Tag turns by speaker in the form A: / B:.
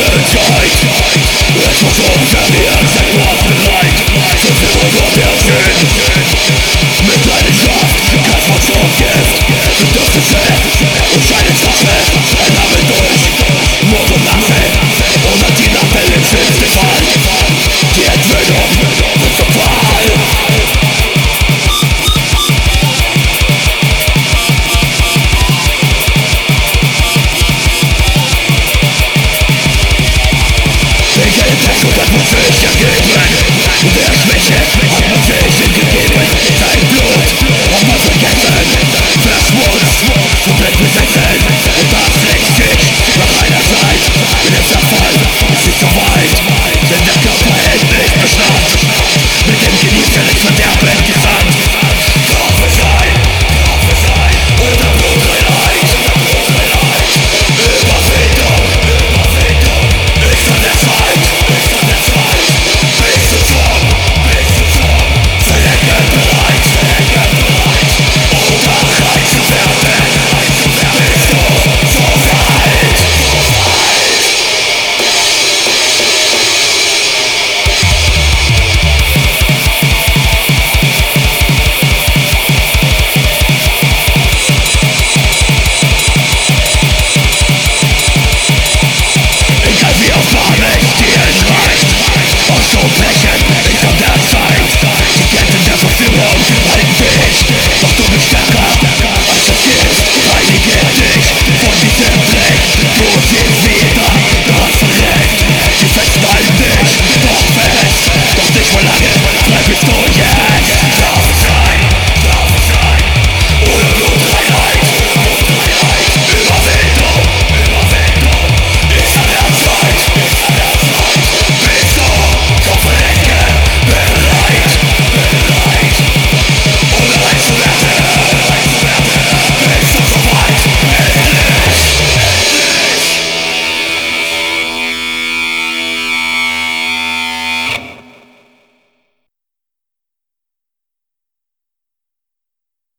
A: Tight. It's all from the end that was the light. So people Just get it